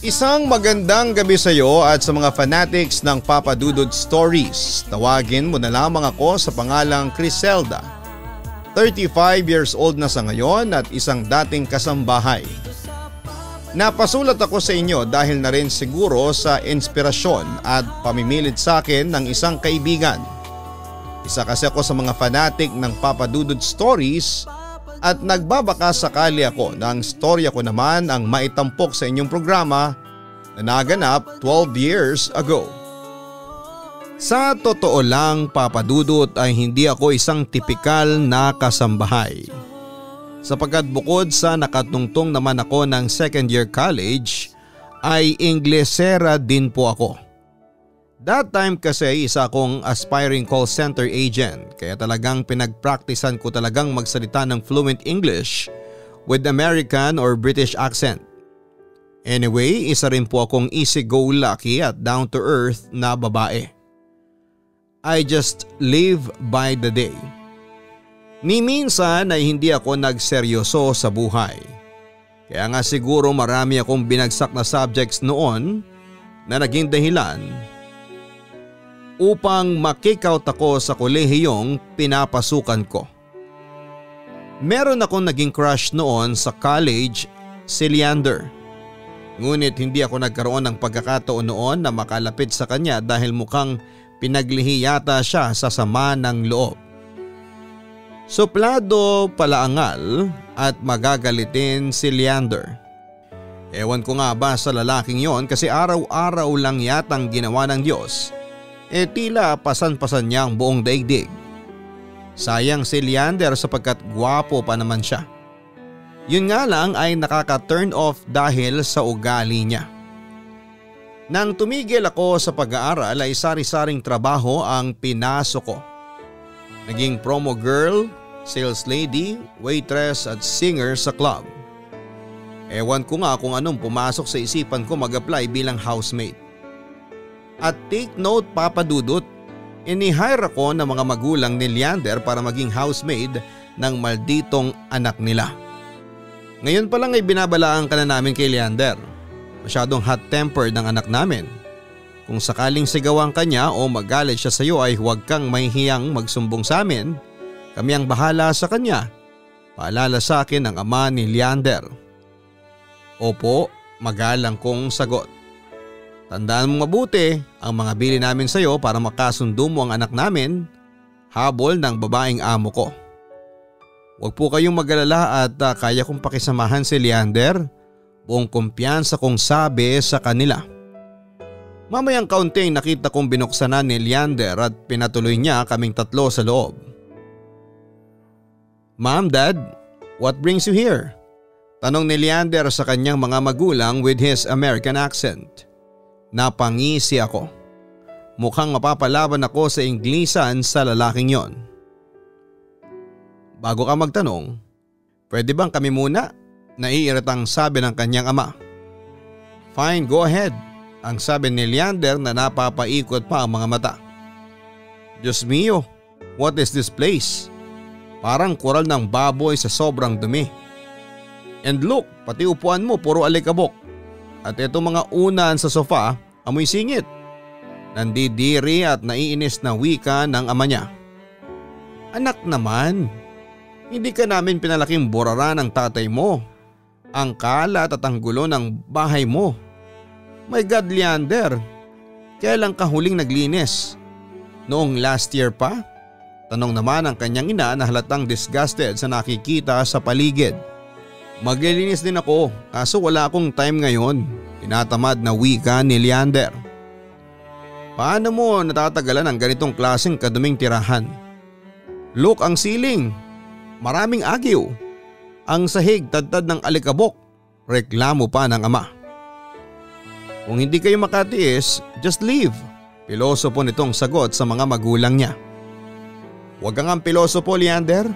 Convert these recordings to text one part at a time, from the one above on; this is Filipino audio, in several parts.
Isang magandang gabi sa iyo at sa mga fanatics ng Papa Dudod Stories. Tawagin mo na lamang ako sa pangalang Criselda. 35 years old na sa ngayon at isang dating kasambahay. Napasulat ako sa inyo dahil na rin siguro sa inspirasyon at pamimilit sa akin ng isang kaibigan. Isa kasi ako sa mga fanatic ng Papa Dudod Stories at nagbabaka sakali ako na storya ko naman ang maitampok sa inyong programa na naganap 12 years ago. Sa totoo lang papadudot ay hindi ako isang tipikal na kasambahay. Sapagkat bukod sa nakatungtong naman ako ng second year college ay Inglesera din po ako. That time kasi isa akong aspiring call center agent kaya talagang pinagpraktisan ko talagang magsalita ng fluent English with American or British accent. Anyway, isa rin po akong easy-go-lucky at down-to-earth na babae. I just live by the day. Ni minsan ay hindi ako nagseryoso sa buhay. Kaya nga siguro marami akong binagsak na subjects noon na naging dahilan upang makikout ako sa kolehiyong pinapasukan ko. Meron akong naging crush noon sa college, si Leander. Ngunit hindi ako nagkaroon ng pagkakataon noon na makalapit sa kanya dahil mukhang pinaglihi yata siya sa sama ng loob. Suplado palaangal at magagalitin si Leander. Ewan ko nga ba sa lalaking yon kasi araw-araw lang yatang ginawa ng Diyos e tila pasan-pasan niya ang buong daigdig. Sayang si Leander sapagkat gwapo pa naman siya. Yun nga lang ay nakaka-turn off dahil sa ugali niya. Nang tumigil ako sa pag-aaral ay sari-saring trabaho ang pinasok ko. Naging promo girl, sales lady, waitress at singer sa club. Ewan ko nga kung anong pumasok sa isipan ko mag-apply bilang housemate. At take note papadudot, inihire ako ng mga magulang ni Leander para maging housemaid ng malditong anak nila. Ngayon pa lang ay binabalaan ka na namin kay Leander. Masyadong hot-tempered ng anak namin. Kung sakaling sigawan ka niya o magalit siya sa iyo ay huwag kang mahihiyang magsumbong sa amin. Kami ang bahala sa kanya. Paalala sa akin ng ama ni Leander. Opo, magalang kong sagot. Tandaan mo mabuti ang mga bili namin sa iyo para makasundo mo ang anak namin. Habol ng babaeng amo ko. Huwag po kayong magalala at uh, kaya kong pakisamahan si Leander. Buong kumpiyansa kong sabi sa kanila. Mamayang kaunting nakita kong binuksan na ni Leander at pinatuloy niya kaming tatlo sa loob. Ma'am, Dad, what brings you here? Tanong ni Leander sa kanyang mga magulang with his American accent. Napangisi ako. Mukhang mapapalaban ako sa Inglisan sa lalaking yon. Bago ka magtanong, pwede bang kami muna? Naiiratang sabi ng kanyang ama. Fine, go ahead. Ang sabi ni Leander na napapaikot pa ang mga mata. Diyos mio, what is this place? Parang koral ng baboy sa sobrang dumi. And look, pati upuan mo puro alikabok. At ito mga unan sa sofa, amoy singit. Nandidiri at naiinis na wika ng ama niya. Anak naman, hindi ka namin pinalaking burara ng tatay mo. Ang kalat at ang gulo ng bahay mo. My God Leander, kailan ka huling naglinis? Noong last year pa? Tanong naman ang kanyang ina na halatang disgusted sa nakikita sa paligid. Maglilinis din ako kaso wala akong time ngayon. Tinatamad na wika ni Leander. Paano mo natatagalan ang ganitong klaseng kaduming tirahan? Look ang ceiling. Maraming agyo. Ang sahig tadtad ng alikabok. Reklamo pa ng ama. Kung hindi kayo makatiis, just leave. Pilosopo nitong sagot sa mga magulang niya. Huwag kang ang pilosopo, Leander.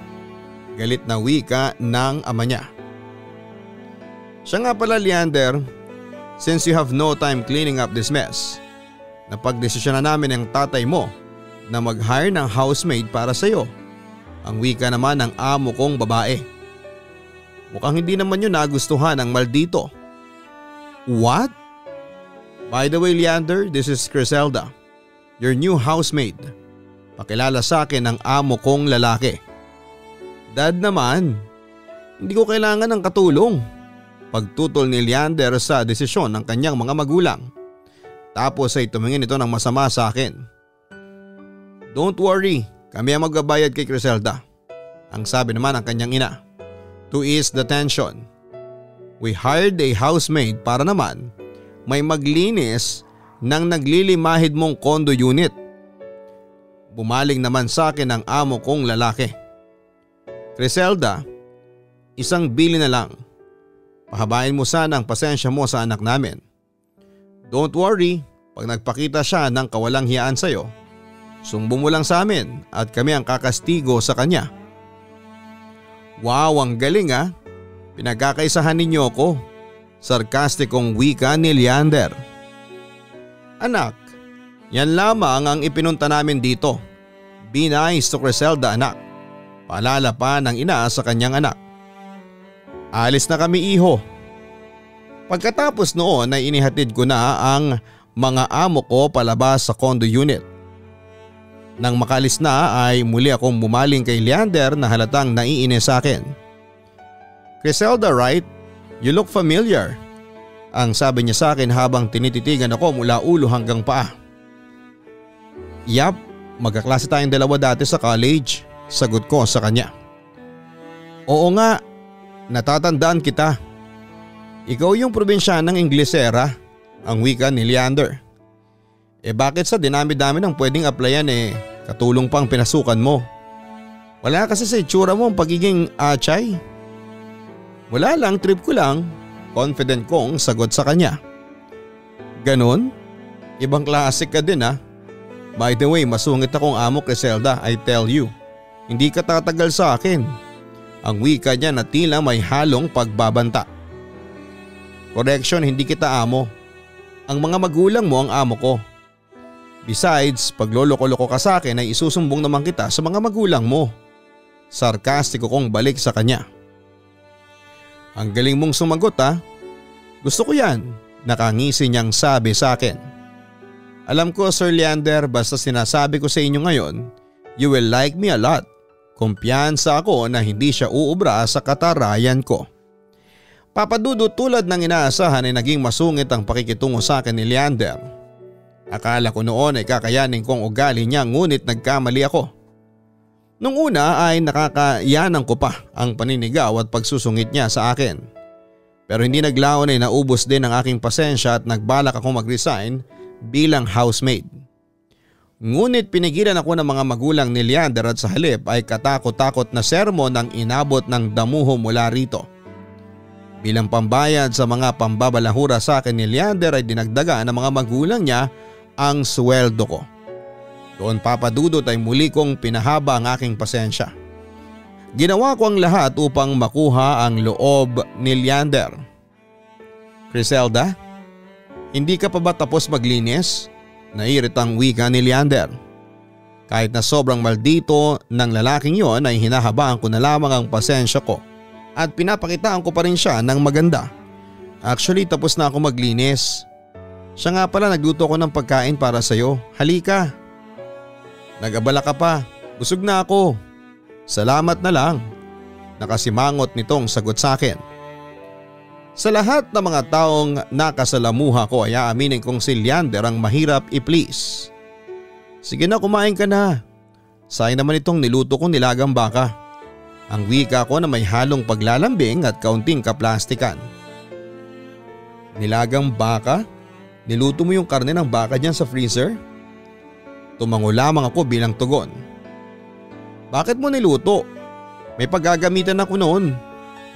Galit na wika ng ama niya. Siya nga pala Leander, since you have no time cleaning up this mess, napagdesisyon na namin ang tatay mo na mag-hire ng housemaid para sa iyo. Ang wika naman ng amo kong babae. Mukhang hindi naman yun nagustuhan ng maldito. What? By the way Leander, this is Criselda, your new housemaid. Pakilala sa akin ng amo kong lalaki. Dad naman, hindi ko kailangan ng katulong. Pagtutol ni Leander sa desisyon ng kanyang mga magulang. Tapos ay tumingin ito ng masama sa akin. Don't worry, kami ang magbabayad kay Criselda. Ang sabi naman ng kanyang ina. To ease the tension. We hired a housemaid para naman may maglinis ng naglilimahid mong condo unit. Bumaling naman sa akin ang amo kong lalaki. Criselda, isang bili na lang. Pahabain mo sana ang pasensya mo sa anak namin. Don't worry, pag nagpakita siya ng kawalang hiyaan sa'yo, sumbong mo lang sa amin at kami ang kakastigo sa kanya. Wow, ang galing ah. Pinagkakaisahan ninyo ako. Sarkastikong wika ni Leander. Anak, yan lamang ang ipinunta namin dito. Be nice to Criselda anak. Paalala pa ng ina sa kanyang anak. Alis na kami iho. Pagkatapos noon ay inihatid ko na ang mga amo ko palabas sa condo unit. Nang makalis na ay muli akong bumaling kay Leander na halatang naiinis sa akin. Criselda right? You look familiar. Ang sabi niya sa akin habang tinititigan ako mula ulo hanggang paa. Yap, magkaklase tayong dalawa dati sa college. Sagot ko sa kanya. Oo nga, natatandaan kita. Ikaw yung probinsyanang Inglesera, ang wika ni Leander. Eh bakit sa dinami-dami ng pwedeng applyan eh katulong pang pinasukan mo? Wala kasi sa itsura mo ang pagiging achay. Wala lang, trip ko lang. Confident kong sagot sa kanya. Ganon? Ibang klase ka din ha. By the way, masungit akong amo Criselda, I tell you. Hindi ka tatagal sa akin. Ang wika niya na tila may halong pagbabanta. Correction, hindi kita amo. Ang mga magulang mo ang amo ko. Besides, pag loloko-loko ka sa akin ay isusumbong naman kita sa mga magulang mo. Sarkastiko kong balik sa kanya. Ang galing mong sumagot ha. Gusto ko yan. Nakangisi niyang sabi sa akin. Alam ko Sir Leander basta sinasabi ko sa inyo ngayon, you will like me a lot. Kumpiyansa ako na hindi siya uubra sa katarayan ko. Papadudo tulad ng inaasahan ay naging masungit ang pakikitungo sa akin ni Leander. Akala ko noon ay kakayanin kong ugali niya ngunit nagkamali ako. Nung una ay nakakayanan ko pa ang paninigaw at pagsusungit niya sa akin. Pero hindi naglaon ay naubos din ang aking pasensya at nagbalak ako mag-resign bilang housemaid. Ngunit pinigilan ako ng mga magulang ni Leander at sa halip ay katakot-takot na sermon ang inabot ng damuho mula rito. Bilang pambayad sa mga pambabalahura sa akin ni Leander ay dinagdaga ng mga magulang niya ang sweldo ko. Doon papadudot ay muli kong pinahaba ang aking pasensya. Ginawa ko ang lahat upang makuha ang loob ni Leander. Criselda, hindi ka pa ba tapos maglinis? Nairit ang wika ni Leander. Kahit na sobrang maldito ng lalaking yon ay hinahabaan ko na lamang ang pasensya ko at pinapakitaan ko pa rin siya ng maganda. Actually tapos na ako maglinis. Siya nga pala nagluto ko ng pagkain para sa'yo. Halika. Nagabala ka pa. Busog na ako. Salamat na lang. Nakasimangot nitong sagot sa akin. Sa lahat ng mga taong nakasalamuha ko ay aaminin kong si Leander ang mahirap i-please. Sige na kumain ka na. Sayang naman itong niluto kong nilagang baka. Ang wika ko na may halong paglalambing at kaunting kaplastikan. Nilagang baka? Niluto mo yung karne ng baka dyan sa freezer? Tumango lamang ako bilang tugon. Bakit mo niluto? May paggagamitan ako noon.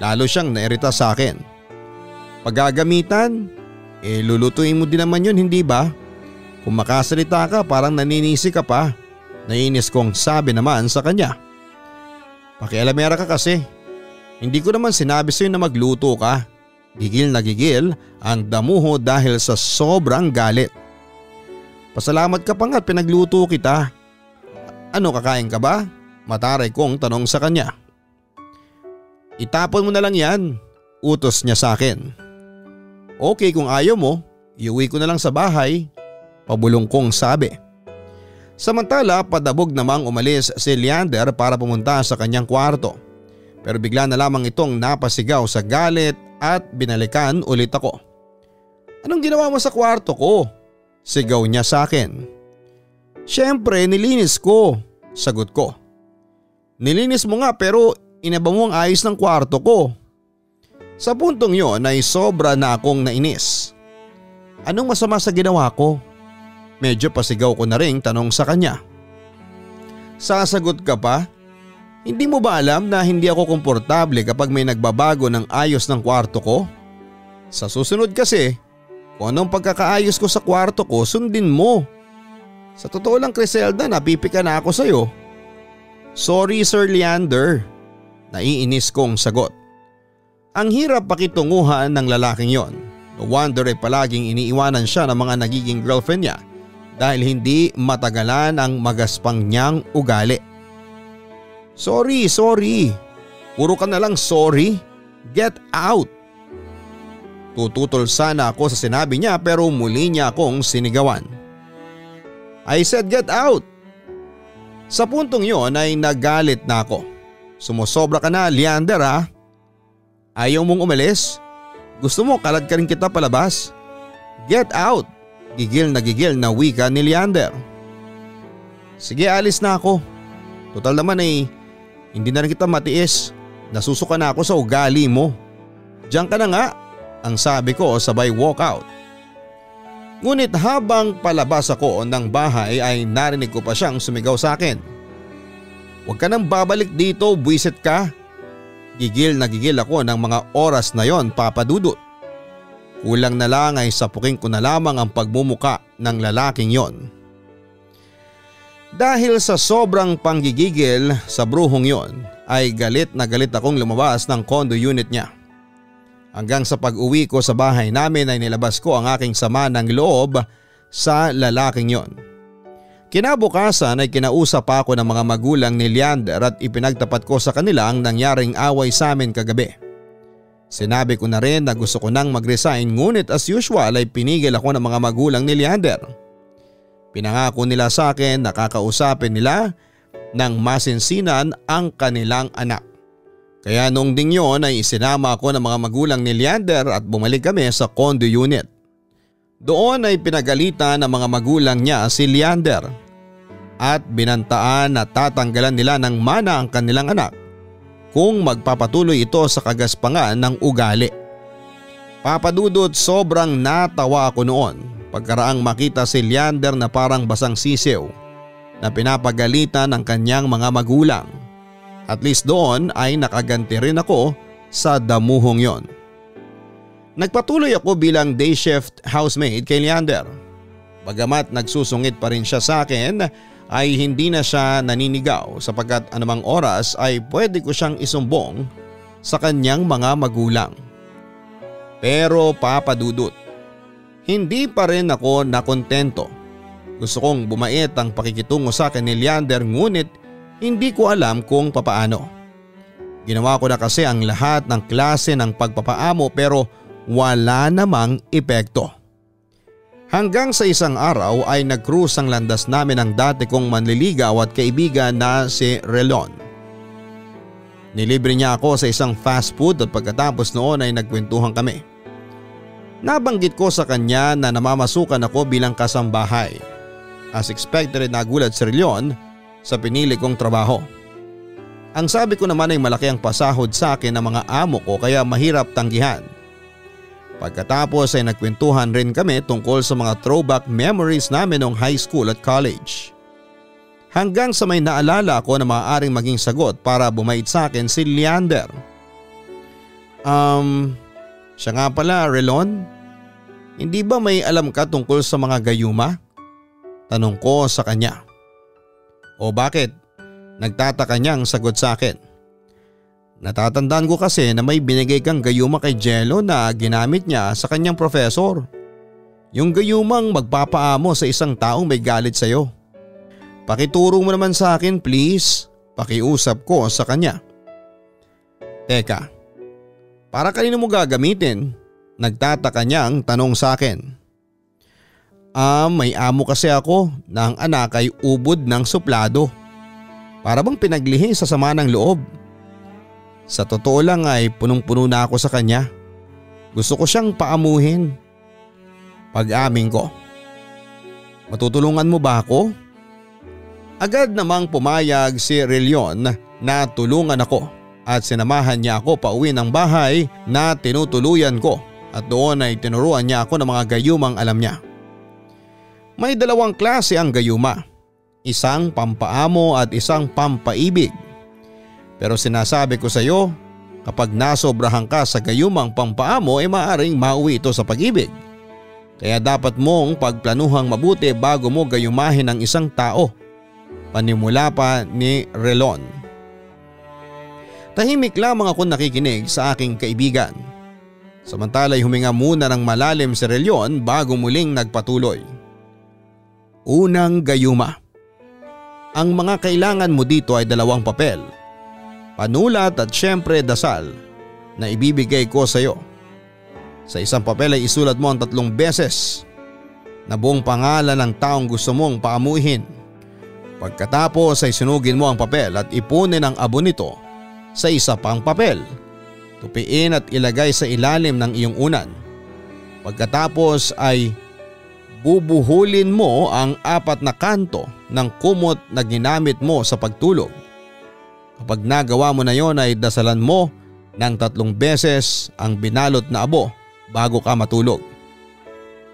Lalo siyang nairita sa akin. Paggagamitan? Eh lulutuin mo din naman yun hindi ba? Kung makasalita ka parang naninisi ka pa. Nainis kong sabi naman sa kanya. Pakialamera ka kasi. Hindi ko naman sinabi sa'yo na magluto ka. Gigil na gigil ang damuho dahil sa sobrang galit. Pasalamat ka pa nga't pinagluto kita. Ano kakain ka ba? Mataray kong tanong sa kanya. Itapon mo na lang yan, utos niya sa akin. Okay kung ayaw mo, iuwi ko na lang sa bahay. Pabulong kong sabi. Samantala padabog namang umalis si Leander para pumunta sa kanyang kwarto. Pero bigla na lamang itong napasigaw sa galit at binalikan ulit ako. Anong ginawa mo sa kwarto ko? Sigaw niya sa akin. Siyempre nilinis ko, sagot ko. Nilinis mo nga pero inaba mo ang ayos ng kwarto ko. Sa puntong yon ay sobra na akong nainis. Anong masama sa ginawa ko? Medyo pasigaw ko na ring tanong sa kanya. Sasagot ka pa? Hindi mo ba alam na hindi ako komportable kapag may nagbabago ng ayos ng kwarto ko? Sa susunod kasi, kung anong pagkakaayos ko sa kwarto ko sundin mo. Sa totoo lang Criselda napipika na ako sa'yo. Sorry Sir Leander. Naiinis kong sagot. Ang hirap pakitunguhan ng lalaking yon. No wonder ay palaging iniiwanan siya ng mga nagiging girlfriend niya dahil hindi matagalan ang magaspang niyang ugali. Sorry, sorry. Puro ka na lang sorry. Get out. Tututol sana ako sa sinabi niya pero muli niya akong sinigawan. I said get out. Sa puntong yon ay nagalit na ako. Sumusobra ka na Leander ha. Ayaw mong umalis? Gusto mo kalad ka rin kita palabas? Get out! Gigil na gigil na wika ni Leander. Sige alis na ako. Total naman ay hindi na rin kita matiis. Nasusuka na ako sa ugali mo. Diyan ka na nga ang sabi ko sabay walk out. Ngunit habang palabas ako ng bahay ay narinig ko pa siyang sumigaw sa akin. Huwag ka nang babalik dito, buwisit ka. Gigil na gigil ako ng mga oras na yon papadudot. Kulang na lang ay sapukin ko na lamang ang pagmumuka ng lalaking yon. Dahil sa sobrang panggigigil sa bruhong yon ay galit na galit akong lumabas ng condo unit niya. Hanggang sa pag-uwi ko sa bahay namin ay nilabas ko ang aking sama ng loob sa lalaking yon. Kinabukasan ay kinausap ako ng mga magulang ni Leander at ipinagtapat ko sa kanila ang nangyaring away sa amin kagabi. Sinabi ko na rin na gusto ko nang mag-resign ngunit as usual ay pinigil ako ng mga magulang ni Leander. Pinangako nila sa akin na kakausapin nila ng masinsinan ang kanilang anak. Kaya noong ding yon ay isinama ako ng mga magulang ni Leander at bumalik kami sa condo unit. Doon ay pinagalitan ng mga magulang niya si Leander at binantaan na tatanggalan nila ng mana ang kanilang anak kung magpapatuloy ito sa kagaspangan ng ugali. Papadudot sobrang natawa ako noon pagkaraang makita si Leander na parang basang sisiw na pinapagalitan ng kanyang mga magulang. At least doon ay nakaganti rin ako sa damuhong yon. Nagpatuloy ako bilang day shift housemaid kay Leander. Bagamat nagsusungit pa rin siya sa akin ay hindi na siya naninigaw sapagkat anumang oras ay pwede ko siyang isumbong sa kanyang mga magulang. Pero papadudot, hindi pa rin ako nakontento. Gusto kong bumait ang pakikitungo sa akin ni Leander ngunit hindi ko alam kung papaano. Ginawa ko na kasi ang lahat ng klase ng pagpapaamo pero wala namang epekto. Hanggang sa isang araw ay nag-cruise ang landas namin ang dati kong manliligaw at kaibigan na si Relon. Nilibre niya ako sa isang fast food at pagkatapos noon ay nagkwentuhan kami. Nabanggit ko sa kanya na namamasukan ako bilang kasambahay. As expected nagulat si Relon sa pinili kong trabaho. Ang sabi ko naman ay malaki ang pasahod sa akin ng mga amo ko kaya mahirap tanggihan. Pagkatapos ay nagkwentuhan rin kami tungkol sa mga throwback memories namin noong high school at college. Hanggang sa may naalala ko na maaaring maging sagot para bumait sa akin si Leander. Um, siya nga pala Relon, hindi ba may alam ka tungkol sa mga gayuma? Tanong ko sa kanya. O bakit? Nagtataka niyang sagot sa akin. Natatandaan ko kasi na may binigay kang gayuma kay Jello na ginamit niya sa kanyang profesor. Yung gayumang magpapaamo sa isang taong may galit sa iyo. Pakituro mo naman sa akin please. Pakiusap ko sa kanya. Teka, para kanino mo gagamitin? Nagtataka niyang tanong sa akin. Ah, may amo kasi ako na anak ay ubod ng suplado. Para bang pinaglihi sa sama ng loob. Sa totoo lang ay punong-puno na ako sa kanya. Gusto ko siyang paamuhin. Pag-amin ko. Matutulungan mo ba ako? Agad namang pumayag si Relion na tulungan ako at sinamahan niya ako pauwi ng bahay na tinutuluyan ko at doon ay tinuruan niya ako ng mga gayumang alam niya. May dalawang klase ang gayuma, isang pampaamo at isang pampaibig. Pero sinasabi ko sa iyo, kapag nasobrahan ka sa gayumang pampaamo ay maaring mauwi ito sa pag-ibig. Kaya dapat mong pagplanuhang mabuti bago mo gayumahin ang isang tao. Panimula pa ni Relon. Tahimik lamang ako nakikinig sa aking kaibigan. Samantala'y huminga muna ng malalim si Relyon bago muling nagpatuloy. Unang gayuma. Ang mga kailangan mo dito ay dalawang papel. Panulat at syempre dasal na ibibigay ko sa iyo. Sa isang papel ay isulat mo ang tatlong beses na buong pangalan ng taong gusto mong paamuhin. Pagkatapos ay sunugin mo ang papel at ipunin ang abo nito sa isa pang papel. Tupiin at ilagay sa ilalim ng iyong unan. Pagkatapos ay bubuhulin mo ang apat na kanto ng kumot na ginamit mo sa pagtulog. Kapag nagawa mo na yon ay dasalan mo ng tatlong beses ang binalot na abo bago ka matulog.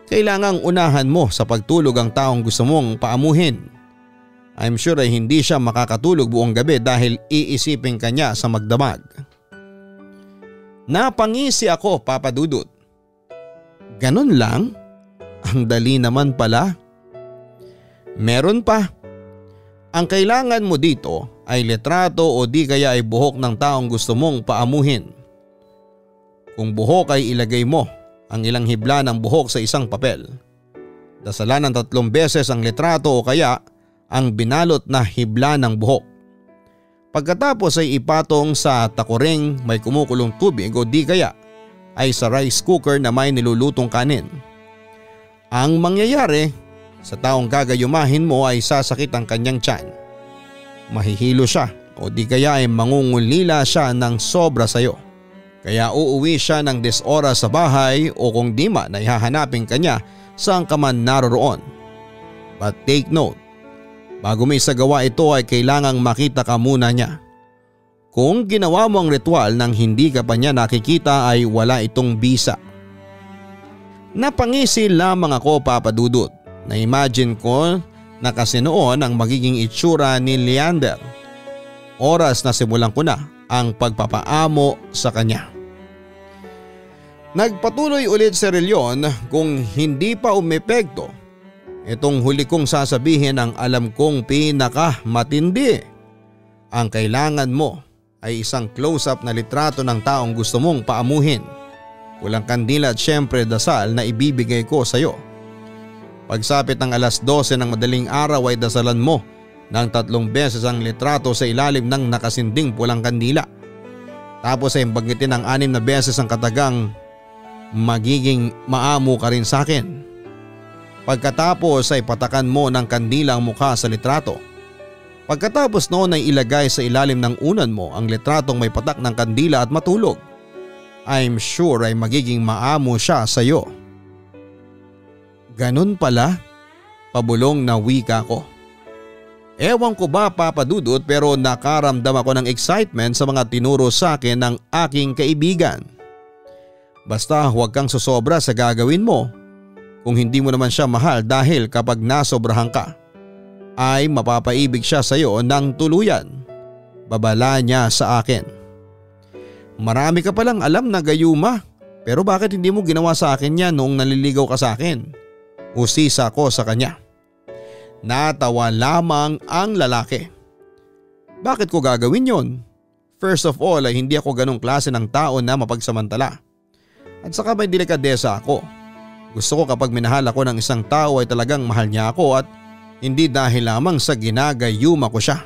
Kailangang unahan mo sa pagtulog ang taong gusto mong paamuhin. I'm sure ay hindi siya makakatulog buong gabi dahil iisipin kanya sa magdamag. Napangisi ako papadudot. Ganon lang? Ang dali naman pala. Meron pa. Ang kailangan mo dito ay letrato o di kaya ay buhok ng taong gusto mong paamuhin. Kung buhok ay ilagay mo ang ilang hibla ng buhok sa isang papel. Dasalan ng tatlong beses ang letrato o kaya ang binalot na hibla ng buhok. Pagkatapos ay ipatong sa takuring may kumukulong tubig o di kaya ay sa rice cooker na may nilulutong kanin. Ang mangyayari sa taong gagayumahin mo ay sasakit ang kanyang tiyan. Mahihilo siya o di kaya ay mangungulila siya ng sobra sa iyo. Kaya uuwi siya ng desora sa bahay o kung di man ay hahanapin kanya saan ka man naroroon. But take note, bago may isagawa ito ay kailangang makita ka muna niya. Kung ginawa mo ang ritual nang hindi ka pa niya nakikita ay wala itong bisa. Napangisi lamang ako papadudot na imagine ko na kasi noon ang magiging itsura ni Leander. Oras na simulan ko na ang pagpapaamo sa kanya. Nagpatuloy ulit si Relion kung hindi pa umepekto. Itong huli kong sasabihin ang alam kong pinaka matindi. Ang kailangan mo ay isang close-up na litrato ng taong gusto mong paamuhin. Walang kandila at syempre dasal na ibibigay ko sa iyo. Pagsapit ng alas 12 ng madaling araw ay dasalan mo ng tatlong beses ang litrato sa ilalim ng nakasinding pulang kandila. Tapos ay banggitin ng anim na beses ang katagang magiging maamo ka rin sa akin. Pagkatapos ay patakan mo ng kandila ang mukha sa litrato. Pagkatapos noon ay ilagay sa ilalim ng unan mo ang litratong may patak ng kandila at matulog. I'm sure ay magiging maamo siya sa iyo. Ganun pala, pabulong na wika ko. Ewan ko ba papadudot pero nakaramdam ako ng excitement sa mga tinuro sa akin ng aking kaibigan. Basta huwag kang susobra sa gagawin mo kung hindi mo naman siya mahal dahil kapag nasobrahan ka ay mapapaibig siya sa iyo ng tuluyan. Babala niya sa akin. Marami ka palang alam na gayuma pero bakit hindi mo ginawa sa akin yan noong naliligaw ka sa akin? Usisa ko sa kanya. Natawa lamang ang lalaki. Bakit ko gagawin yon? First of all ay hindi ako ganong klase ng tao na mapagsamantala. At saka may delikadesa ako. Gusto ko kapag minahal ako ng isang tao ay talagang mahal niya ako at hindi dahil lamang sa ginagayuma ko siya.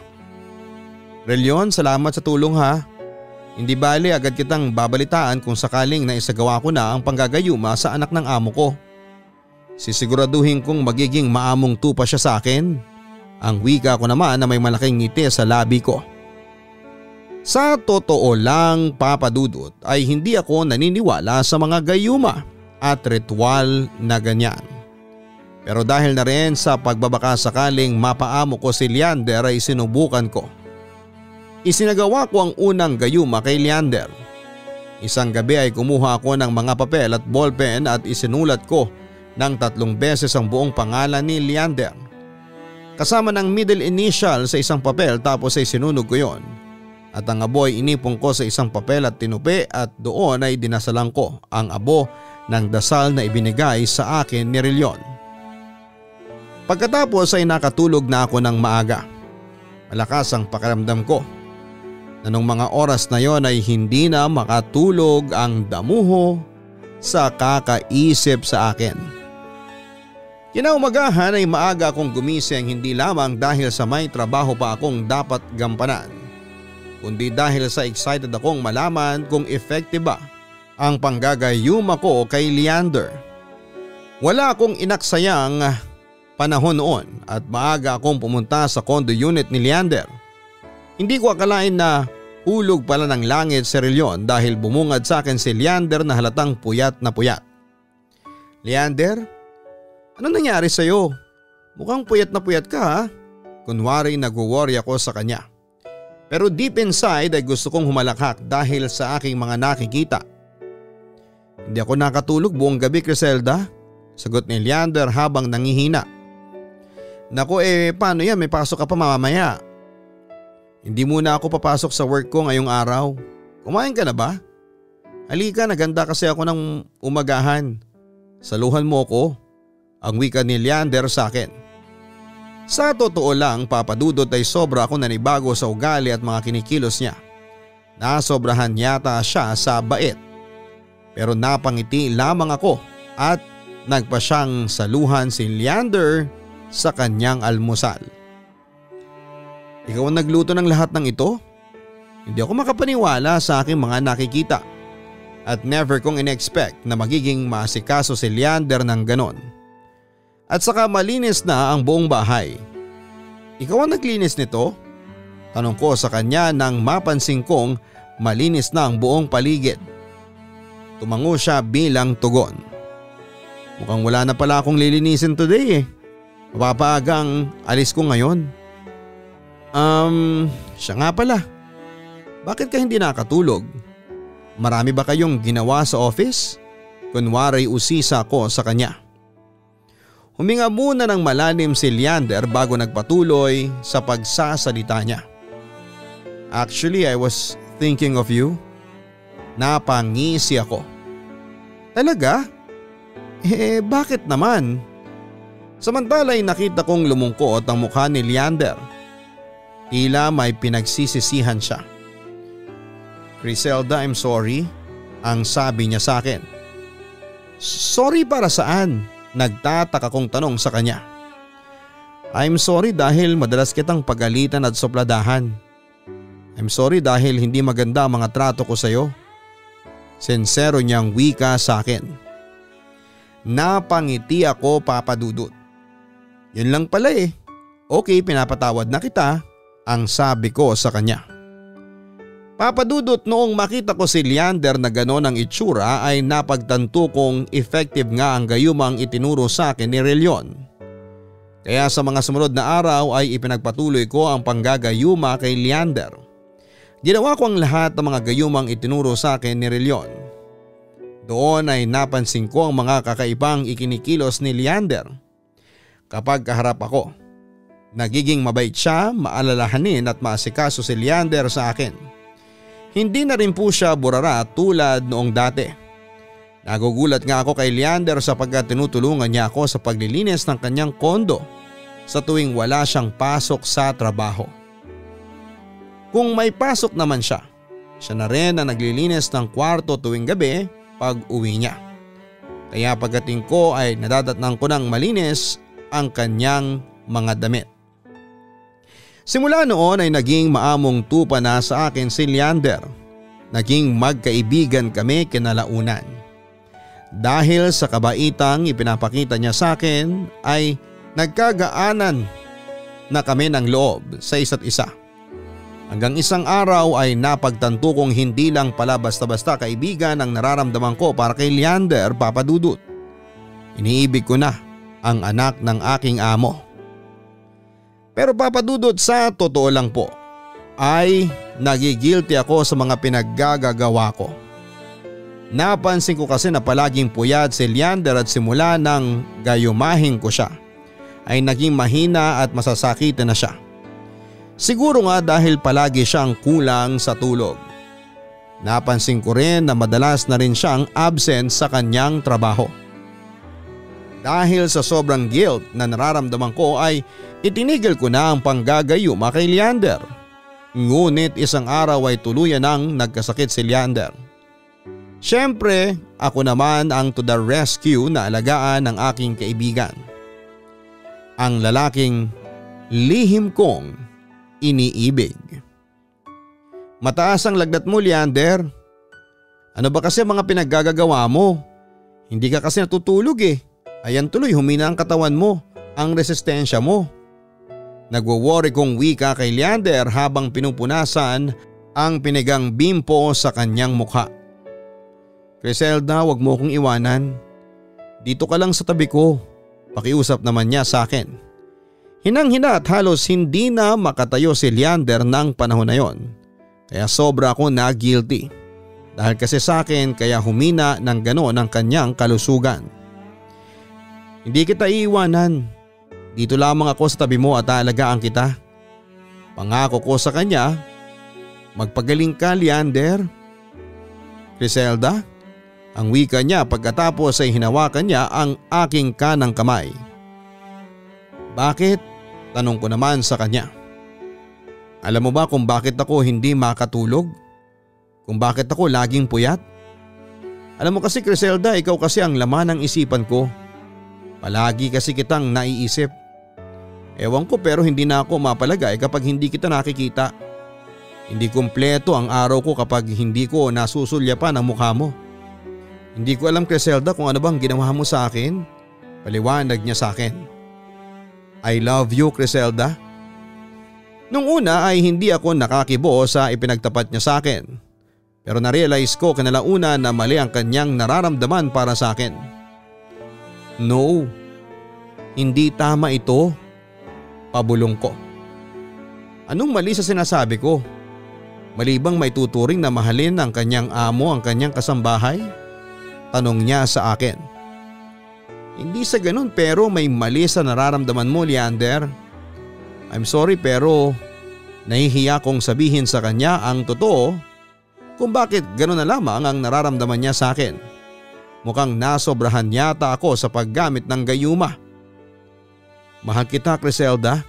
Relyon, salamat sa tulong ha. Hindi bali agad kitang babalitaan kung sakaling naisagawa ko na ang panggagayuma sa anak ng amo ko. Sisiguraduhin kong magiging maamong tupa siya sa akin. Ang wika ko naman na may malaking ngiti sa labi ko. Sa totoo lang papadudot ay hindi ako naniniwala sa mga gayuma at ritual na ganyan. Pero dahil na rin sa pagbabaka sakaling mapaamo ko si Leander ay sinubukan ko. Isinagawa ko ang unang gayuma kay Leander. Isang gabi ay kumuha ako ng mga papel at ballpen at isinulat ko ng tatlong beses ang buong pangalan ni Leander. Kasama ng middle initial sa isang papel tapos ay sinunog ko yon. At ang abo ay inipong ko sa isang papel at tinupi at doon ay dinasalang ko ang abo ng dasal na ibinigay sa akin ni Rilyon. Pagkatapos ay nakatulog na ako ng maaga. Malakas ang pakiramdam ko na nung mga oras na yon ay hindi na makatulog ang damuho sa kakaisip sa akin. Kinaumagahan ay maaga akong gumising hindi lamang dahil sa may trabaho pa akong dapat gampanan, kundi dahil sa excited akong malaman kung effective ba ang panggagayuma ko kay Leander. Wala akong inaksayang panahon noon at maaga akong pumunta sa condo unit ni Leander hindi ko akalain na hulog pala ng langit si Rilyon dahil bumungad sa akin si Leander na halatang puyat na puyat. Leander, ano nangyari sa iyo? Mukhang puyat na puyat ka ha? Kunwari nag-worry ako sa kanya. Pero deep inside ay gusto kong humalakhak dahil sa aking mga nakikita. Hindi ako nakatulog buong gabi Criselda. Sagot ni Leander habang nangihina. Nako eh paano yan may pasok ka pa mamamaya. Hindi muna ako papasok sa work ko ngayong araw. Kumain ka na ba? Halika naganda kasi ako ng umagahan. Saluhan mo ko. Ang wika ni Leander sa akin. Sa totoo lang papadudot ay sobra ako nanibago sa ugali at mga kinikilos niya. Nasobrahan yata siya sa bait. Pero napangiti lamang ako at nagpa siyang saluhan si Leander sa kanyang almusal. Ikaw ang nagluto ng lahat ng ito? Hindi ako makapaniwala sa aking mga nakikita. At never kong in-expect na magiging maasikaso si Leander ng ganon. At saka malinis na ang buong bahay. Ikaw ang naglinis nito? Tanong ko sa kanya nang mapansin kong malinis na ang buong paligid. Tumango siya bilang tugon. Mukhang wala na pala akong lilinisin today eh. Mapapaagang alis ko ngayon. Um, siya nga pala. Bakit ka hindi nakatulog? Marami ba kayong ginawa sa office? Kunwari usisa ko sa kanya. Huminga muna ng malalim si Leander bago nagpatuloy sa pagsasalita niya. Actually, I was thinking of you. Napangisi ako. Talaga? Eh bakit naman? Samantala'y nakita kong lumungkot ang mukha ni Leander Tila may pinagsisisihan siya. Griselda, I'm sorry. Ang sabi niya sa akin. Sorry para saan? Nagtataka kong tanong sa kanya. I'm sorry dahil madalas kitang pagalitan at sopladahan. I'm sorry dahil hindi maganda ang mga trato ko sa iyo. Sensero niyang wika sa akin. Napangiti ako papadudot. Yun lang pala eh. Okay pinapatawad na kita ang sabi ko sa kanya. Papadudot noong makita ko si Leander na gano'n ang itsura ay napagtanto kong effective nga ang gayumang itinuro sa akin ni Relion. Kaya sa mga sumunod na araw ay ipinagpatuloy ko ang panggagayuma kay Leander. Ginawa ko ang lahat ng mga gayumang itinuro sa akin ni Relion. Doon ay napansin ko ang mga kakaibang ikinikilos ni Leander. Kapag kaharap ako, Nagiging mabait siya, maalalahanin at maasikaso si Leander sa akin. Hindi na rin po siya burara tulad noong dati. Nagugulat nga ako kay Leander sapagkat tinutulungan niya ako sa paglilinis ng kanyang kondo sa tuwing wala siyang pasok sa trabaho. Kung may pasok naman siya, siya na rin ang naglilinis ng kwarto tuwing gabi pag uwi niya. Kaya pagdating ko ay nadadatnang ko ng malinis ang kanyang mga damit. Simula noon ay naging maamong tupa na sa akin si Leander. Naging magkaibigan kami kinalaunan. Dahil sa kabaitang ipinapakita niya sa akin ay nagkagaanan na kami ng loob sa isa't isa. Hanggang isang araw ay napagtanto kong hindi lang pala basta-basta kaibigan ang nararamdaman ko para kay Leander Papadudut. Iniibig ko na ang anak ng aking amo. Pero Papadudut sa totoo lang po ay nagigilty ako sa mga pinaggagagawa ko. Napansin ko kasi na palaging puyat si Leander at simula nang gayumahin ko siya ay naging mahina at masasakitan na siya. Siguro nga dahil palagi siyang kulang sa tulog. Napansin ko rin na madalas na rin siyang absent sa kanyang trabaho. Dahil sa sobrang guilt na nararamdaman ko ay itinigil ko na ang panggagayuma kay Leander. Ngunit isang araw ay tuluyan nang nagkasakit si Leander. Siyempre ako naman ang to the rescue na alagaan ng aking kaibigan. Ang lalaking lihim kong iniibig. Mataas ang lagnat mo Leander. Ano ba kasi mga pinaggagawa mo? Hindi ka kasi natutulog eh. Ayan tuloy humina ang katawan mo, ang resistensya mo. Nagwo-worry kong wika kay Leander habang pinupunasan ang pinigang bimpo sa kanyang mukha. Criselda, wag mo kong iwanan. Dito ka lang sa tabi ko. Pakiusap naman niya sa akin. Hinang-hina at halos hindi na makatayo si Leander ng panahon na yon. Kaya sobra ako na guilty. Dahil kasi sa akin kaya humina ng gano'n ang kanyang kalusugan. Hindi kita iiwanan. Dito lamang ako sa tabi mo at aalagaan kita. Pangako ko sa kanya, magpagaling ka Leander. Griselda, ang wika niya pagkatapos ay hinawakan niya ang aking kanang kamay. Bakit? Tanong ko naman sa kanya. Alam mo ba kung bakit ako hindi makatulog? Kung bakit ako laging puyat? Alam mo kasi Criselda, ikaw kasi ang laman ng isipan ko. Palagi kasi kitang naiisip. Ewan ko pero hindi na ako mapalagay kapag hindi kita nakikita. Hindi kumpleto ang araw ko kapag hindi ko nasusulyapan ang mukha mo. Hindi ko alam Criselda kung ano bang ginawa mo sa akin. Paliwanag niya sa akin. I love you Criselda. Nung una ay hindi ako nakakibo sa ipinagtapat niya sa akin. Pero narealize ko kanalauna na mali ang kanyang nararamdaman para sa akin. No, hindi tama ito. Pabulong ko. Anong mali sa sinasabi ko? Mali bang may tuturing na mahalin ang kanyang amo ang kanyang kasambahay? Tanong niya sa akin. Hindi sa ganun pero may mali sa nararamdaman mo Leander. I'm sorry pero nahihiya kong sabihin sa kanya ang totoo kung bakit ganun na lamang ang nararamdaman niya sa akin. Mukhang nasobrahan yata ako sa paggamit ng gayuma. Mahal kita Criselda.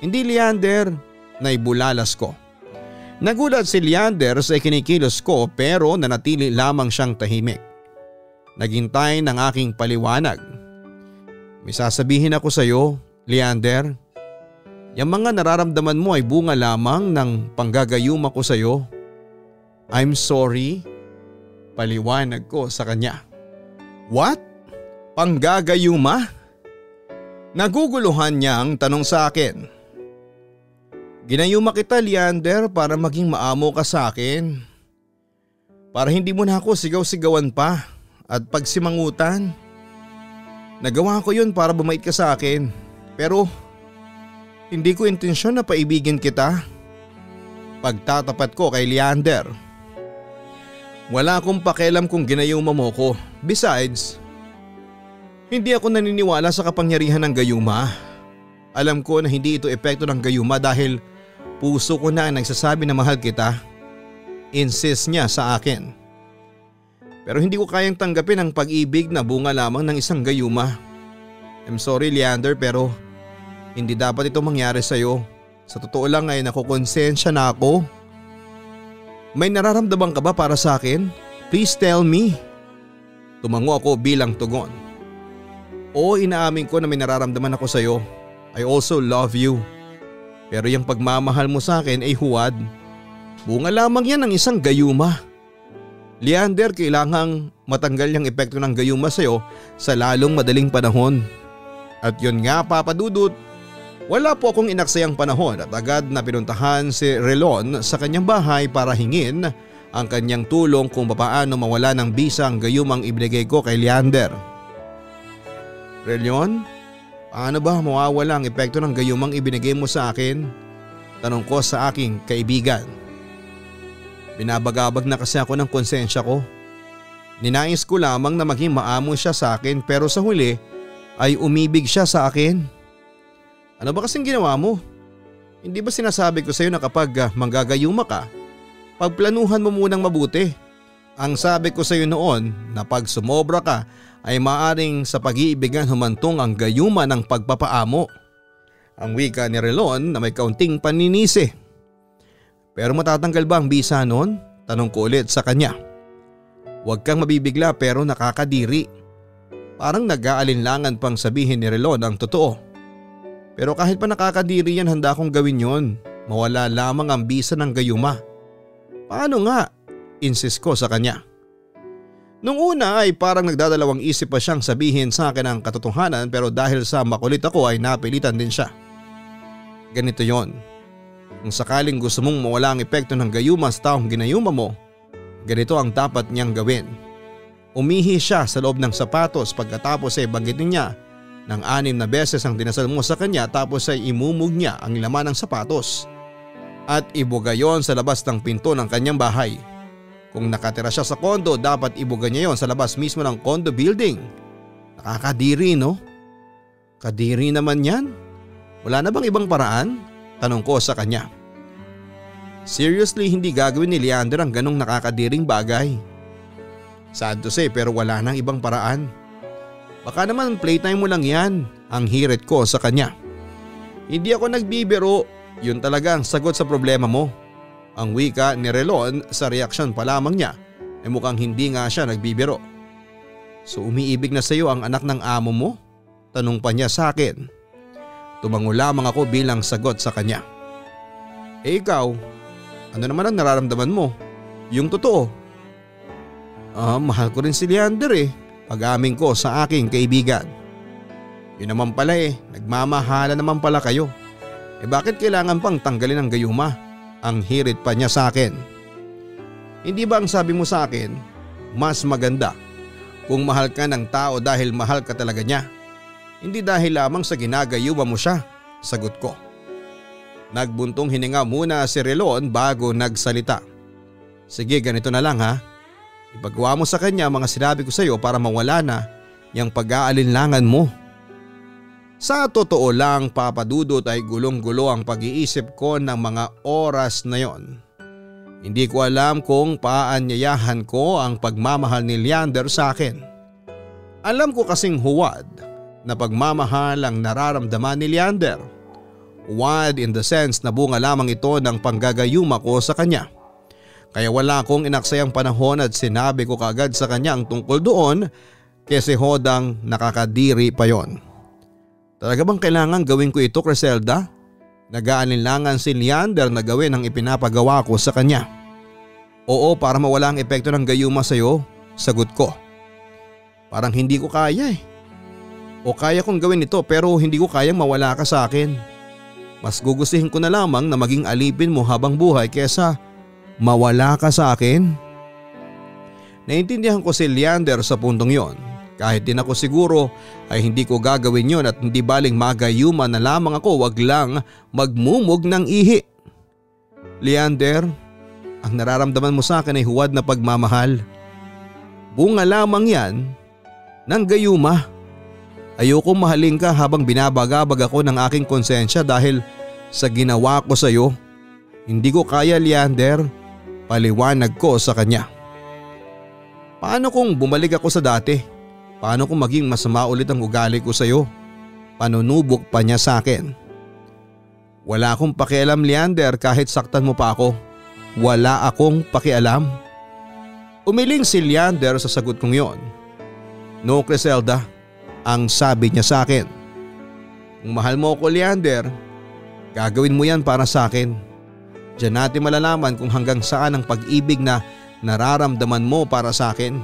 Hindi Leander, naibulalas ko. Nagulat si Leander sa ikinikilos ko pero nanatili lamang siyang tahimik. Naghintay ng aking paliwanag. May sasabihin ako sa iyo, Leander. Yung mga nararamdaman mo ay bunga lamang ng panggagayuma ko sa iyo. I'm sorry. Paliwanag ko sa kanya. What? Panggagayuma? Naguguluhan niya ang tanong sa akin. Ginayuma kita Leander para maging maamo ka sa akin. Para hindi mo na ako sigaw-sigawan pa at pagsimangutan. Nagawa ko yun para bumait ka sa akin. Pero hindi ko intensyon na paibigin kita. Pagtatapat ko kay Leander. Wala akong pakialam kung ginayuma mo ko. Besides, hindi ako naniniwala sa kapangyarihan ng gayuma. Alam ko na hindi ito epekto ng gayuma dahil puso ko na ang nagsasabi na mahal kita. Insist niya sa akin. Pero hindi ko kayang tanggapin ang pag-ibig na bunga lamang ng isang gayuma. I'm sorry Leander pero hindi dapat ito mangyari sa iyo. Sa totoo lang ay nakukonsensya na ako. May nararamdaman ka ba para sa akin? Please tell me. Tumango ako bilang tugon. Oo inaamin ko na may nararamdaman ako sa iyo. I also love you. Pero yung pagmamahal mo sa akin ay huwad. Bunga lamang yan ng isang gayuma. Leander, kailangang matanggal yung epekto ng gayuma sa'yo sa lalong madaling panahon. At yun nga papadudot, wala po akong inaksayang panahon at agad na pinuntahan si Relon sa kanyang bahay para hingin ang kanyang tulong kung papaano mawala ng bisa ang gayumang ibigay ko kay Leander. Relon, paano ba mawawala ang epekto ng gayumang ibinigay mo sa akin? Tanong ko sa aking kaibigan. Binabagabag na kasi ako ng konsensya ko. Ninais ko lamang na maging maamo siya sa akin pero sa huli ay umibig siya sa akin. Ano ba kasing ginawa mo? Hindi ba sinasabi ko sa iyo na kapag uh, manggagayuma ka, pagplanuhan mo munang mabuti. Ang sabi ko sa iyo noon na pag sumobra ka ay maaring sa pag-iibigan humantong ang gayuma ng pagpapaamo. Ang wika ni Relon na may kaunting paninisi. Pero matatanggal ba ang bisa noon? Tanong ko ulit sa kanya. Huwag kang mabibigla pero nakakadiri. Parang nag-aalinlangan pang sabihin ni Relon ang totoo. Pero kahit pa nakakadiri yan handa kong gawin yon. Mawala lamang ang bisa ng gayuma. Paano nga? Insist ko sa kanya. Nung una ay parang nagdadalawang isip pa siyang sabihin sa akin ang katotohanan pero dahil sa makulit ako ay napilitan din siya. Ganito yon. Kung sakaling gusto mong mawala ang epekto ng gayuma sa taong ginayuma mo, ganito ang dapat niyang gawin. Umihi siya sa loob ng sapatos pagkatapos ay banggitin niya ng anim na beses ang dinasal mo sa kanya tapos ay imumug niya ang laman ng sapatos at ibuga yon sa labas ng pinto ng kanyang bahay. Kung nakatira siya sa kondo dapat ibuga niya yon sa labas mismo ng condo building. Nakakadiri no? Kadiri naman yan. Wala na bang ibang paraan? Tanong ko sa kanya. Seriously hindi gagawin ni Leander ang ganong nakakadiring bagay. Sad to say pero wala nang ibang paraan. Baka naman playtime mo lang yan ang hirit ko sa kanya. Hindi ako nagbibiro, yun talaga ang sagot sa problema mo. Ang wika ni Relon sa reaksyon pa lamang niya ay mukhang hindi nga siya nagbibiro. So umiibig na sa iyo ang anak ng amo mo? Tanong pa niya sa akin. Tumango lamang ako bilang sagot sa kanya. Eh ikaw, ano naman ang nararamdaman mo? Yung totoo. Ah, mahal ko rin si Leander eh, pag-amin ko sa aking kaibigan. Yun naman pala eh, nagmamahala naman pala kayo. Eh bakit kailangan pang tanggalin ang gayuma? Ang hirit pa niya sa akin. Hindi ba ang sabi mo sa akin, mas maganda kung mahal ka ng tao dahil mahal ka talaga niya hindi dahil lamang sa ginagayuwa mo siya, sagot ko. Nagbuntong hininga muna si Relon bago nagsalita. Sige ganito na lang ha. Ipagawa mo sa kanya mga sinabi ko sa iyo para mawala na yung pag-aalinlangan mo. Sa totoo lang papadudot ay gulong-gulo ang pag-iisip ko ng mga oras na yon. Hindi ko alam kung paanyayahan ko ang pagmamahal ni Leander sa akin. Alam ko kasing huwad na pagmamahal ang nararamdaman ni Leander. Wad in the sense na bunga lamang ito ng panggagayuma ko sa kanya. Kaya wala akong inaksayang panahon at sinabi ko kagad sa kanya ang tungkol doon kasi hodang nakakadiri pa yon. Talaga bang kailangan gawin ko ito Criselda? Nag-aalinlangan si Leander na gawin ang ipinapagawa ko sa kanya. Oo para mawala ang epekto ng gayuma sa iyo, sagot ko. Parang hindi ko kaya eh. O kaya kong gawin ito pero hindi ko kayang mawala ka sa akin. Mas gugustuhin ko na lamang na maging alipin mo habang buhay kesa mawala ka sa akin. Naintindihan ko si Leander sa puntong yon. Kahit din ako siguro ay hindi ko gagawin yon at hindi baling magayuma na lamang ako wag lang magmumog ng ihi. Leander, ang nararamdaman mo sa akin ay huwad na pagmamahal. Bunga lamang yan ng gayuma. Ayoko mahalin ka habang binabagabag ako ng aking konsensya dahil sa ginawa ko sa iyo. Hindi ko kaya Leander, paliwanag ko sa kanya. Paano kung bumalik ako sa dati? Paano kung maging masama ulit ang ugali ko sa iyo? Panunubok pa niya sa akin. Wala akong pakialam Leander kahit saktan mo pa ako. Wala akong pakialam. Umiling si Leander sa sagot kong yon. No Criselda, ang sabi niya sa akin. Kung mahal mo ako Leander, gagawin mo yan para sa akin. Diyan natin malalaman kung hanggang saan ang pag-ibig na nararamdaman mo para sa akin.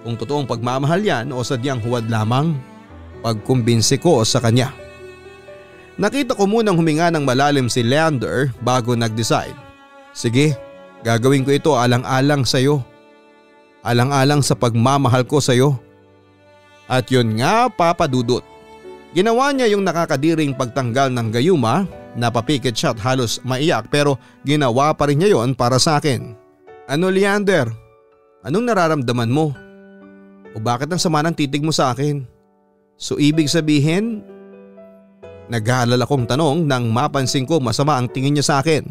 Kung totoong pagmamahal yan o sadyang huwad lamang, pagkumbinsi ko sa kanya. Nakita ko munang huminga ng malalim si Leander bago nag-decide. Sige, gagawin ko ito alang-alang sa iyo. Alang-alang sa pagmamahal ko sa iyo. At yun nga papadudot. Ginawa niya yung nakakadiring pagtanggal ng gayuma, napapikit siya at halos maiyak pero ginawa pa rin niya yon para sa akin. Ano Leander? Anong nararamdaman mo? O bakit ang sama ng titig mo sa akin? So ibig sabihin Nag-aalala kong tanong nang mapansin ko masama ang tingin niya sa akin.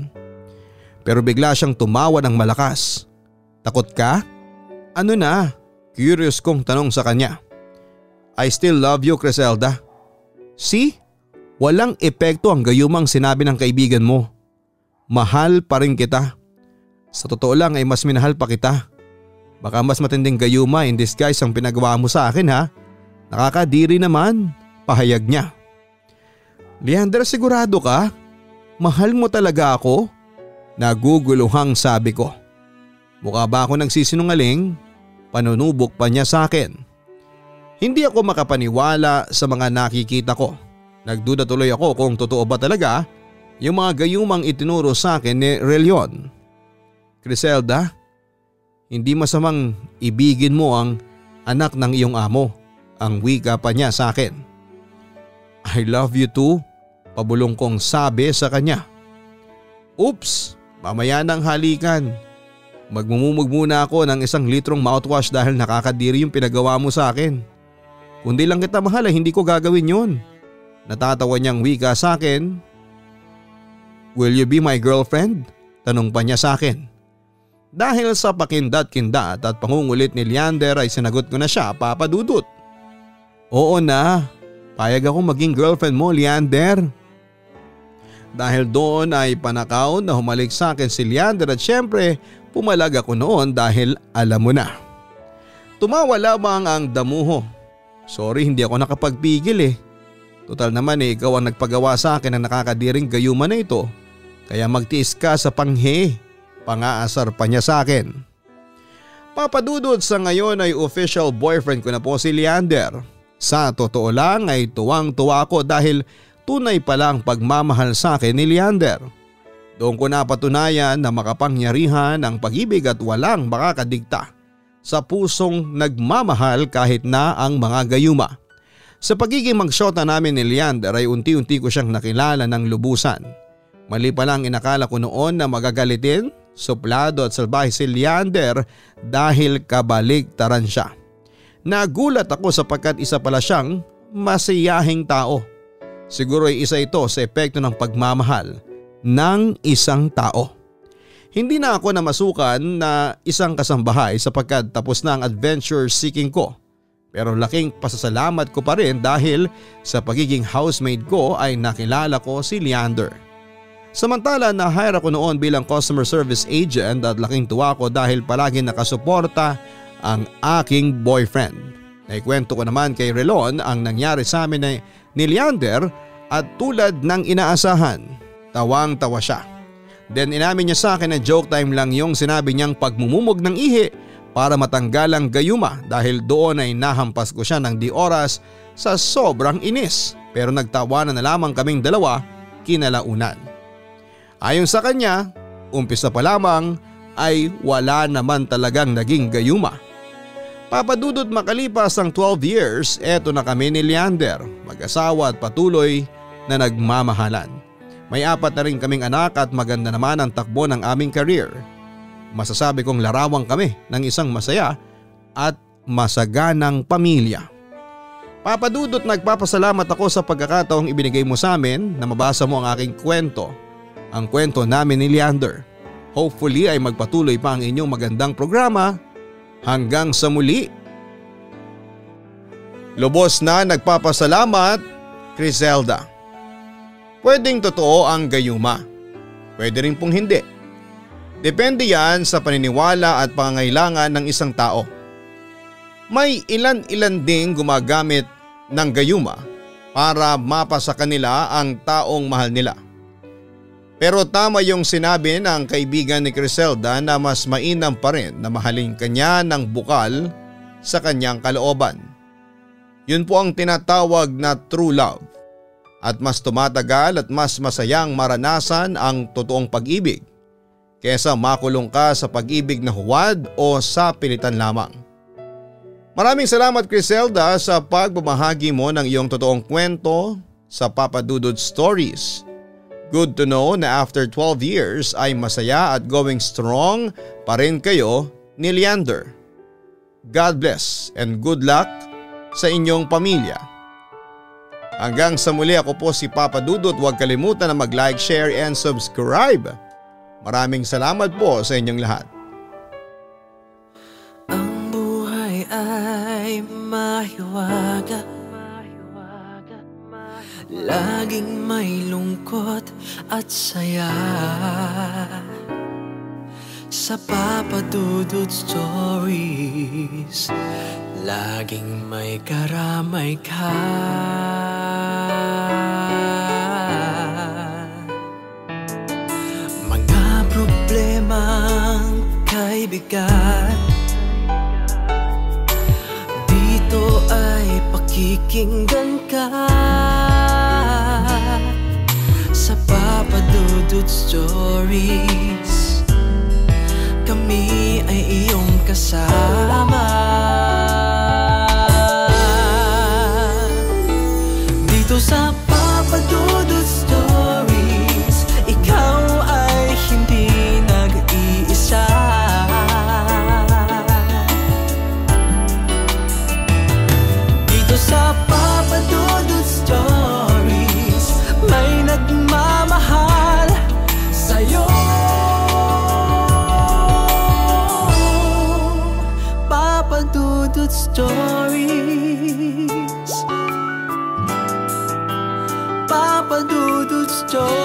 Pero bigla siyang tumawa ng malakas. Takot ka? Ano na? Curious kong tanong sa kanya. I still love you Criselda. See? Walang epekto ang gayumang sinabi ng kaibigan mo. Mahal pa rin kita. Sa totoo lang ay mas minahal pa kita. Baka mas matinding gayuma in disguise ang pinagawa mo sa akin ha. Nakakadiri naman. Pahayag niya. Leander sigurado ka? Mahal mo talaga ako? Naguguluhang sabi ko. Mukha ba ako nagsisinungaling? Panunubok pa niya sa akin. Hindi ako makapaniwala sa mga nakikita ko. Nagduda tuloy ako kung totoo ba talaga yung mga gayumang itinuro sa akin ni Relion. Criselda, hindi masamang ibigin mo ang anak ng iyong amo. Ang wika pa niya sa akin. I love you too, pabulong kong sabi sa kanya. Oops, mamaya ng halikan. Magmumumog muna ako ng isang litrong mouthwash dahil nakakadiri yung pinagawa mo sa akin. Kundi lang kita mahal hindi ko gagawin yon. Natatawa niyang wika sa akin. Will you be my girlfriend? Tanong pa niya sa akin. Dahil sa pakindat-kindat at pangungulit ni Leander ay sinagot ko na siya papadudot. Oo na, Payag ako maging girlfriend mo, Leander. Dahil doon ay panakaw na humalik sa akin si Leander at syempre pumalag ako noon dahil alam mo na. Tumawa lamang ang damuho. Sorry hindi ako nakapagpigil eh. Total naman eh ikaw ang nagpagawa sa akin ng nakakadiring gayuma na ito. Kaya magtiis ka sa panghe. Pangaasar pa niya sa akin. Papadudod sa ngayon ay official boyfriend ko na po si Leander. Sa totoo lang ay tuwang-tuwa ako dahil tunay pala ang pagmamahal sa akin ni Leander. Doon ko napatunayan na makapangyarihan ang pag-ibig at walang makakadikta sa pusong nagmamahal kahit na ang mga gayuma. Sa pagiging magsyota namin ni Leander ay unti-unti ko siyang nakilala ng lubusan. Mali pa lang inakala ko noon na magagalitin, suplado at salbahe si Leander dahil kabaligtaran siya. Nagulat ako sapagkat isa pala siyang masayahing tao. Siguro ay isa ito sa epekto ng pagmamahal ng isang tao. Hindi na ako namasukan na isang kasambahay sapagkat tapos na ang adventure seeking ko. Pero laking pasasalamat ko pa rin dahil sa pagiging housemaid ko ay nakilala ko si Leander. Samantala na-hire ako noon bilang customer service agent at laking tuwa ko dahil palagi nakasuporta ang aking boyfriend. Naikwento ko naman kay Relon ang nangyari sa amin ni Leander at tulad ng inaasahan, tawang tawa siya. Then inamin niya sa akin na joke time lang yung sinabi niyang pagmumumog ng ihi para matanggal ang gayuma dahil doon ay nahampas ko siya ng di oras sa sobrang inis pero nagtawanan na lamang kaming dalawa kinalaunan. Ayon sa kanya, umpisa pa lamang ay wala naman talagang naging gayuma Papadudot makalipas ang 12 years, eto na kami ni Leander, mag-asawa at patuloy na nagmamahalan. May apat na rin kaming anak at maganda naman ang takbo ng aming career. Masasabi kong larawang kami ng isang masaya at masaganang pamilya. Papadudot nagpapasalamat ako sa pagkakataong ibinigay mo sa amin na mabasa mo ang aking kwento. Ang kwento namin ni Leander. Hopefully ay magpatuloy pa ang inyong magandang programa Hanggang sa muli. Lubos na nagpapasalamat, Criselda. Pwedeng totoo ang gayuma. Pwede rin pong hindi. Depende yan sa paniniwala at pangangailangan ng isang tao. May ilan-ilan ding gumagamit ng gayuma para mapa sa kanila ang taong mahal nila. Pero tama yung sinabi ng kaibigan ni Criselda na mas mainam pa rin na mahalin kanya ng bukal sa kanyang kalooban. Yun po ang tinatawag na true love. At mas tumatagal at mas masayang maranasan ang totoong pag-ibig kesa makulong ka sa pag-ibig na huwad o sa pilitan lamang. Maraming salamat Criselda sa pagbabahagi mo ng iyong totoong kwento sa Papa Dudod Stories. Good to know na after 12 years ay masaya at going strong pa rin kayo ni Leander. God bless and good luck sa inyong pamilya. Hanggang sa muli ako po si Papa Dudut huwag kalimutan na mag-like, share and subscribe. Maraming salamat po sa inyong lahat. Ang buhay ay mahiwaga Laging may lungkot at saya Sa papadudod stories. Laging may karamay ka. Mga problemang kay bigat Dito ay pakikinggan ka. Papadudod stories Kami ay iyong kasama. Dito sa stories Papadudod stories